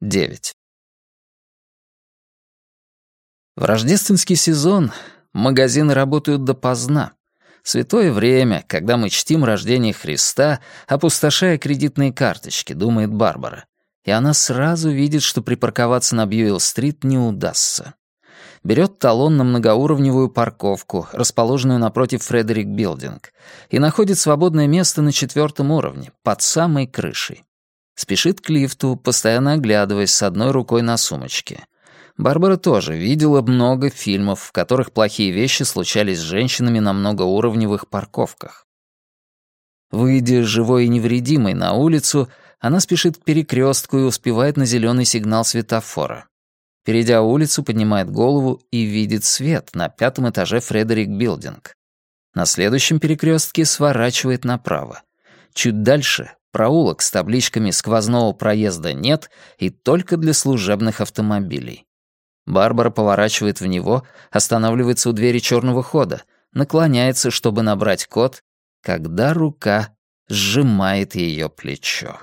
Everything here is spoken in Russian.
9. В рождественский сезон магазины работают допоздна. Святое время, когда мы чтим рождение Христа, опустошая кредитные карточки, думает Барбара. И она сразу видит, что припарковаться на Бьюилл-стрит не удастся. Берет талон на многоуровневую парковку, расположенную напротив Фредерик Билдинг, и находит свободное место на четвертом уровне, под самой крышей. Спешит к лифту, постоянно оглядываясь с одной рукой на сумочке. Барбара тоже видела много фильмов, в которых плохие вещи случались с женщинами на многоуровневых парковках. Выйдя живой и невредимой на улицу, она спешит к перекрестку и успевает на зеленый сигнал светофора. Перейдя улицу, поднимает голову и видит свет на пятом этаже Фредерик Билдинг. На следующем перекрестке сворачивает направо. Чуть дальше Проулок с табличками сквозного проезда нет и только для служебных автомобилей. Барбара поворачивает в него, останавливается у двери черного хода, наклоняется, чтобы набрать код, когда рука сжимает ее плечо.